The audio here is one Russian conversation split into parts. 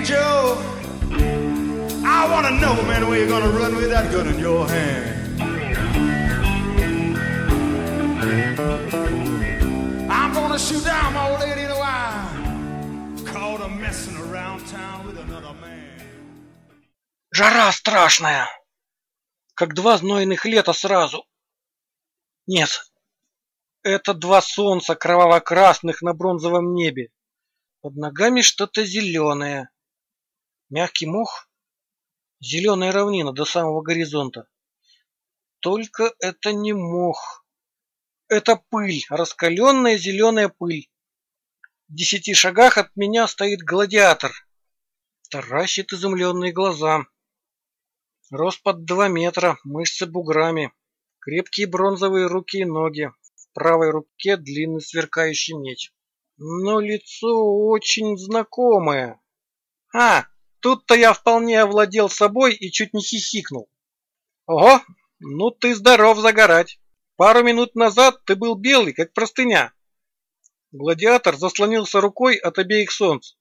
hey, Joe, I want to know, man, where you're going to run with that gun in your hand. I'm going to shoot down my old lady in a while. Caught her messing around town with another man. Жара страшная, как два знойных лета сразу. Нет, это два солнца кроваво-красных на бронзовом небе. Под ногами что-то зеленое. Мягкий мох, зеленая равнина до самого горизонта. Только это не мох. Это пыль, раскаленная зеленая пыль. В десяти шагах от меня стоит гладиатор. Таращит изумленные глаза. Рост под два метра, мышцы буграми, крепкие бронзовые руки и ноги. В правой руке длинный сверкающий меч. Но лицо очень знакомое. А, тут-то я вполне овладел собой и чуть не хихикнул. Ого, ну ты здоров загорать. Пару минут назад ты был белый, как простыня. Гладиатор заслонился рукой от обеих солнц.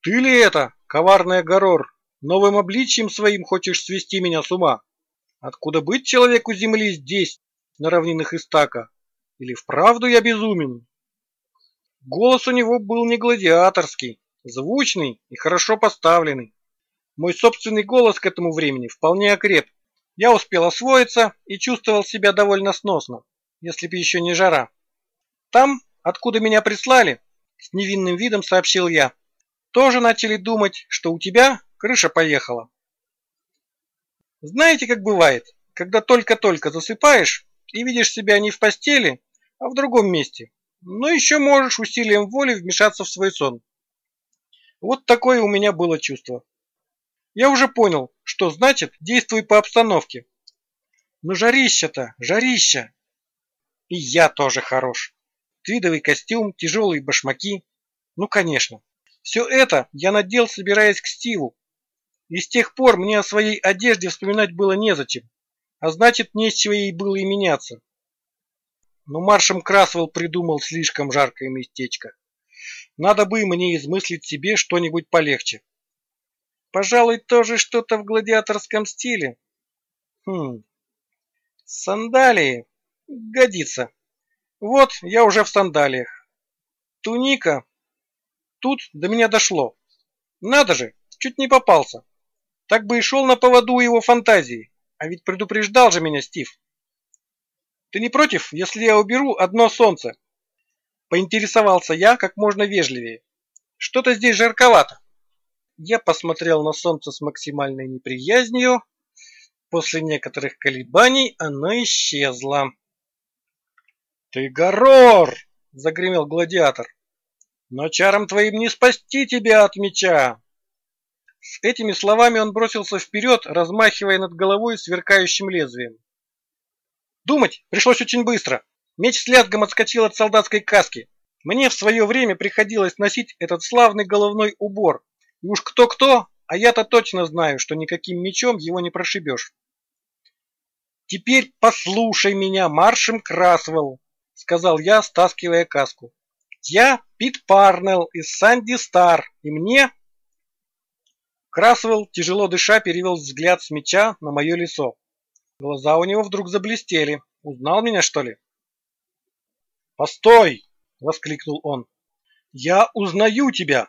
Ты ли это, коварная Горор, новым обличием своим хочешь свести меня с ума? Откуда быть человеку земли здесь, на равнинах Истака? Или вправду я безумен? Голос у него был не гладиаторский, звучный и хорошо поставленный. Мой собственный голос к этому времени вполне окреп. Я успел освоиться и чувствовал себя довольно сносно, если бы еще не жара. Там, откуда меня прислали, с невинным видом сообщил я, тоже начали думать, что у тебя крыша поехала. Знаете, как бывает, когда только-только засыпаешь и видишь себя не в постели, а в другом месте, но еще можешь усилием воли вмешаться в свой сон. Вот такое у меня было чувство. Я уже понял, что значит «действуй по обстановке». Но жарища-то, жарища. И я тоже хорош. Твидовый костюм, тяжелые башмаки. Ну, конечно. Все это я надел, собираясь к Стиву. И с тех пор мне о своей одежде вспоминать было незачем. А значит, не с чего ей было и меняться. Но маршем Красвелл придумал слишком жаркое местечко. Надо бы мне измыслить себе что-нибудь полегче. Пожалуй, тоже что-то в гладиаторском стиле. Хм. Сандалии. Годится. Вот, я уже в сандалиях. Туника. Тут до меня дошло. Надо же, чуть не попался. Так бы и шел на поводу его фантазии. А ведь предупреждал же меня Стив. Ты не против, если я уберу одно солнце? Поинтересовался я как можно вежливее. Что-то здесь жарковато. Я посмотрел на солнце с максимальной неприязнью. После некоторых колебаний оно исчезло. «Ты горор!» — загремел гладиатор. «Но чаром твоим не спасти тебя от меча!» С этими словами он бросился вперед, размахивая над головой сверкающим лезвием. Думать пришлось очень быстро. Меч с лязгом отскочил от солдатской каски. Мне в свое время приходилось носить этот славный головной убор, и уж кто-кто, а я-то точно знаю, что никаким мечом его не прошибешь. «Теперь послушай меня маршем Красвелл», — сказал я, стаскивая каску. «Я Пит Парнелл из Санди Стар, и мне...» Красвелл, тяжело дыша, перевел взгляд с меча на мое лицо. Глаза у него вдруг заблестели. Узнал меня, что ли? «Постой!» — воскликнул он. «Я узнаю тебя!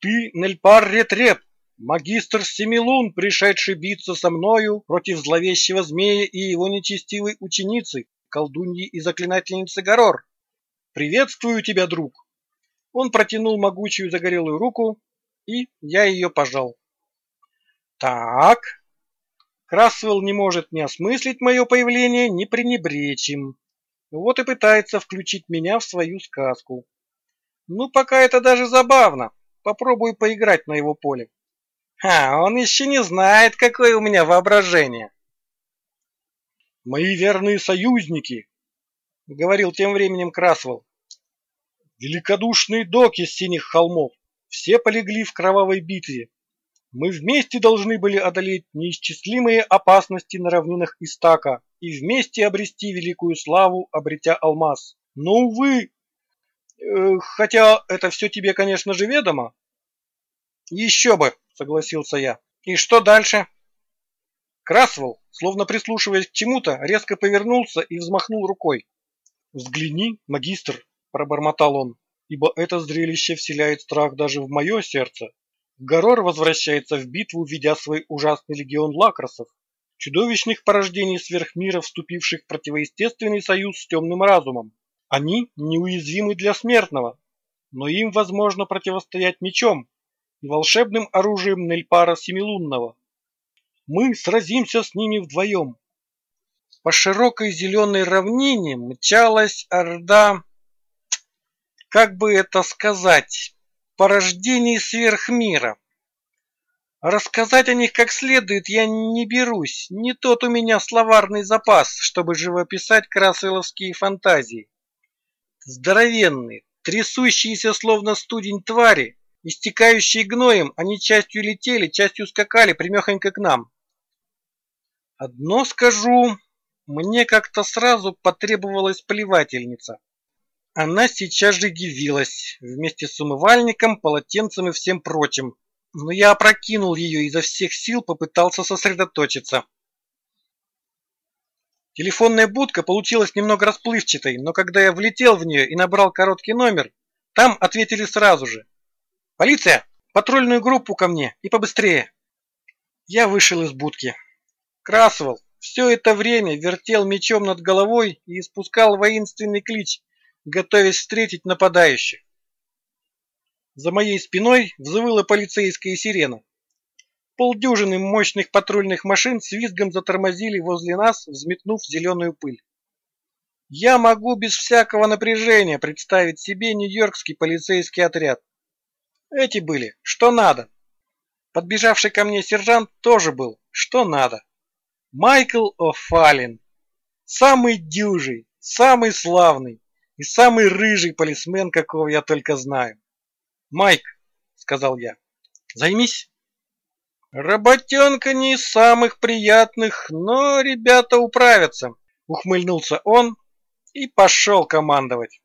Ты Нельпар Ретреп, магистр Семилун, пришедший биться со мною против зловещего змея и его нечестивой ученицы, колдуньи и заклинательницы Горор. Приветствую тебя, друг!» Он протянул могучую загорелую руку, и я ее пожал. «Так...» Красвелл не может ни осмыслить мое появление, ни пренебречь им. Вот и пытается включить меня в свою сказку. Ну, пока это даже забавно. Попробую поиграть на его поле. А, он еще не знает, какое у меня воображение. Мои верные союзники, говорил тем временем Красвелл. Великодушные доки с синих холмов. Все полегли в кровавой битве. Мы вместе должны были одолеть неисчислимые опасности на равнинах Истака и вместе обрести великую славу, обретя алмаз. Но, увы, э, хотя это все тебе, конечно же, ведомо. Еще бы, согласился я. И что дальше? Красвелл, словно прислушиваясь к чему-то, резко повернулся и взмахнул рукой. «Взгляни, магистр!» – пробормотал он, ибо это зрелище вселяет страх даже в мое сердце. Гарор возвращается в битву, ведя свой ужасный легион лакросов, чудовищных порождений сверхмира, вступивших в противоестественный союз с темным разумом. Они неуязвимы для смертного, но им возможно противостоять мечом и волшебным оружием Нельпара Семилунного. Мы сразимся с ними вдвоем. По широкой зеленой равнине мчалась орда, как бы это сказать, порождений сверхмира. Рассказать о них как следует я не берусь, не тот у меня словарный запас, чтобы живописать красыловские фантазии. Здоровенные, трясущиеся словно студень твари, истекающие гноем, они частью летели, частью скакали примехонько к нам. Одно скажу, мне как-то сразу потребовалась плевательница. Она сейчас же явилась, вместе с умывальником, полотенцем и всем прочим. Но я опрокинул ее изо всех сил, попытался сосредоточиться. Телефонная будка получилась немного расплывчатой, но когда я влетел в нее и набрал короткий номер, там ответили сразу же. «Полиция! Патрульную группу ко мне и побыстрее!» Я вышел из будки. Красвелл все это время вертел мечом над головой и испускал воинственный клич, готовясь встретить нападающих. За моей спиной взвыла полицейская сирена. Полдюжины мощных патрульных машин с визгом затормозили возле нас, взметнув зеленую пыль. Я могу без всякого напряжения представить себе нью-йоркский полицейский отряд. Эти были, что надо. Подбежавший ко мне сержант тоже был, что надо. Майкл О'Фаллен. Самый дюжий, самый славный и самый рыжий полисмен, какого я только знаю. «Майк», — сказал я, — «займись». «Работенка не из самых приятных, но ребята управятся», — ухмыльнулся он и пошел командовать.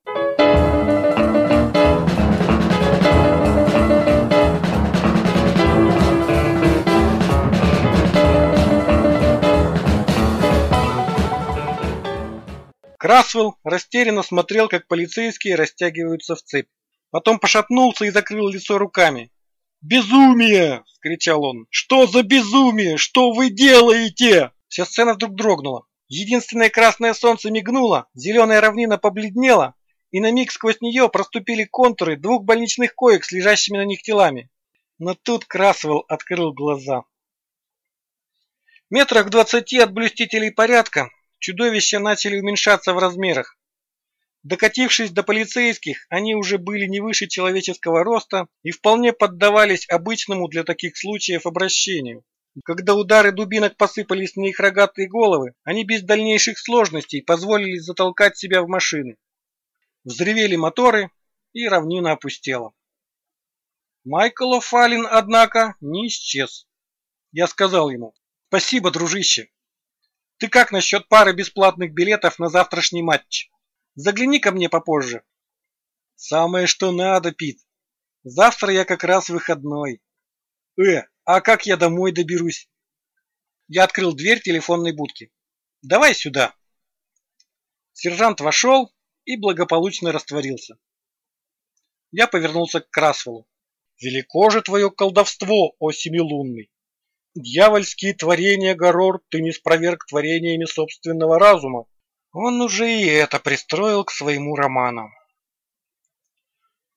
Красвелл растерянно смотрел, как полицейские растягиваются в цепь. Потом пошатнулся и закрыл лицо руками. «Безумие!» – кричал он. «Что за безумие? Что вы делаете?» Вся сцена вдруг дрогнула. Единственное красное солнце мигнуло, зеленая равнина побледнела, и на миг сквозь нее проступили контуры двух больничных коек с лежащими на них телами. Но тут Красвелл открыл глаза. Метрах в двадцати от блюстителей порядка чудовища начали уменьшаться в размерах. Докатившись до полицейских, они уже были не выше человеческого роста и вполне поддавались обычному для таких случаев обращению. Когда удары дубинок посыпались на их рогатые головы, они без дальнейших сложностей позволили затолкать себя в машины. Взревели моторы, и равнина опустела. Майкл О'Фаллин, однако, не исчез. Я сказал ему, спасибо, дружище, ты как насчет пары бесплатных билетов на завтрашний матч? Загляни ко мне попозже. Самое что надо, Пит. Завтра я как раз выходной. Э, а как я домой доберусь? Я открыл дверь телефонной будки. Давай сюда. Сержант вошел и благополучно растворился. Я повернулся к Красвеллу. Велико же твое колдовство, о семилунный! Дьявольские творения, Горор, ты не спроверг творениями собственного разума. Он уже и это пристроил к своему роману.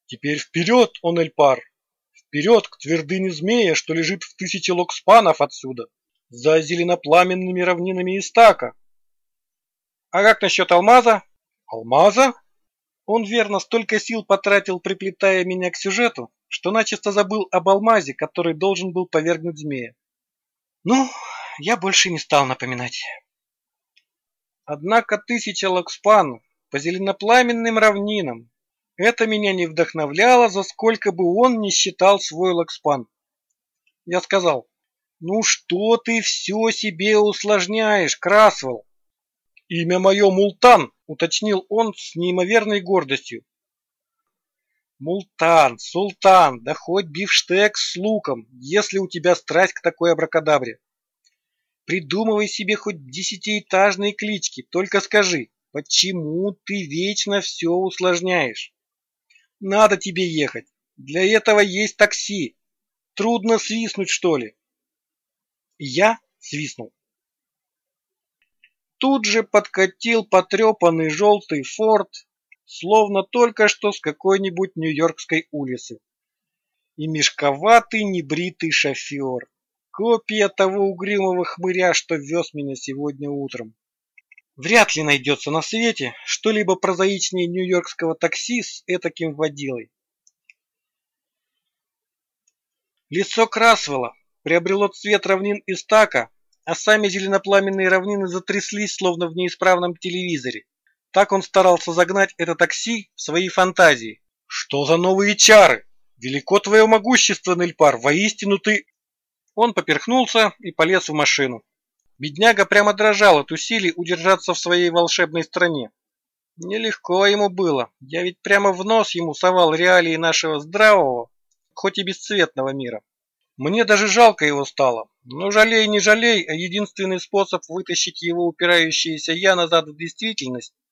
Теперь вперед, он Эльпар, вперед к твердыне змея, что лежит в тысячи локспанов отсюда, за зеленопламенными равнинами Истака. А как насчет алмаза? Алмаза? Он верно столько сил потратил, приплетая меня к сюжету, что начисто забыл об алмазе, который должен был повергнуть змея. Ну, я больше не стал напоминать. Однако тысяча лакспан по зеленопламенным равнинам. Это меня не вдохновляло, за сколько бы он не считал свой лакспан. Я сказал, ну что ты все себе усложняешь, Красвелл? Имя мое Мултан, уточнил он с неимоверной гордостью. Мултан, султан, да хоть бифштекс с луком, если у тебя страсть к такой абракадабре. Придумывай себе хоть десятиэтажные клички, только скажи, почему ты вечно все усложняешь? Надо тебе ехать, для этого есть такси. Трудно свистнуть, что ли? Я свистнул. Тут же подкатил потрепанный желтый форт, словно только что с какой-нибудь нью-йоркской улицы. И мешковатый небритый шофер, копия того угрюмого хмыря, что вез меня сегодня утром. Вряд ли найдется на свете что-либо прозаичнее нью-йоркского такси с этаким водилой. Лицо Красвелла приобрело цвет равнин Истака, а сами зеленопламенные равнины затряслись, словно в неисправном телевизоре. Так он старался загнать это такси в свои фантазии. «Что за новые чары? Велико твое могущество, Нельпар, воистину ты...» Он поперхнулся и полез в машину. Бедняга прямо дрожал от усилий удержаться в своей волшебной стране. Нелегко ему было, я ведь прямо в нос ему совал реалии нашего здравого, хоть и бесцветного мира. Мне даже жалко его стало, но жалей не жалей, а единственный способ вытащить его упирающееся «я» назад в действительность –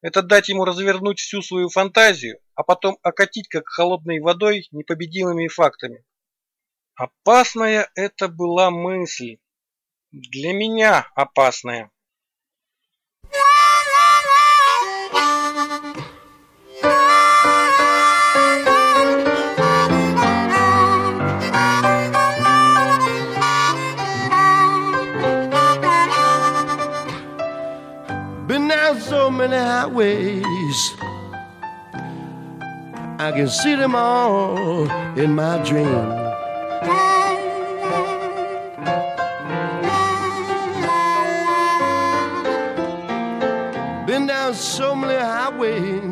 это дать ему развернуть всю свою фантазию, а потом окатить как холодной водой непобедимыми фактами. Опасная это была мысль. Для меня опасная. Many highways. I can see them all in my dream. Been down so many highways.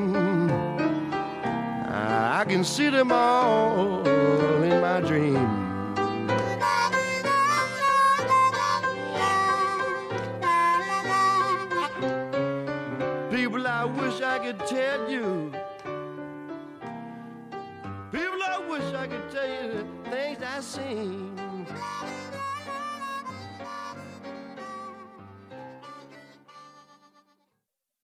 I can see them all in my dream. Could tell you. People, I wish I could tell you the things I've seen.